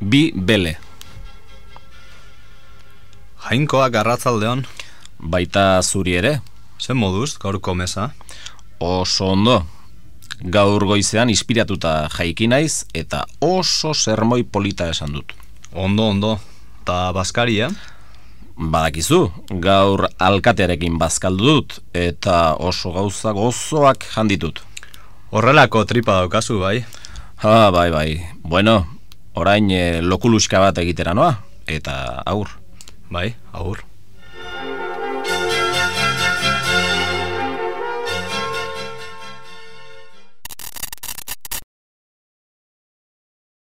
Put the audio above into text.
bi bele. Jainkoak arratzaldeon, Baita zuri ere, zen moduz, gaurko mesa? oso ondo. Gaur goizean inspiratuta jaiki naiz eta oso sermoi polita esan dut. Ondo, ondo. Ta Baskaria? Badakizu, gaur alkatearekin bazkaldu dut eta oso gauza gozoak handitut. Horrelako tripa daukazu, bai? Ha, bai, bai. Bueno, orain eh, lokuluska bat egitera noa, eta aur. Bai, aur.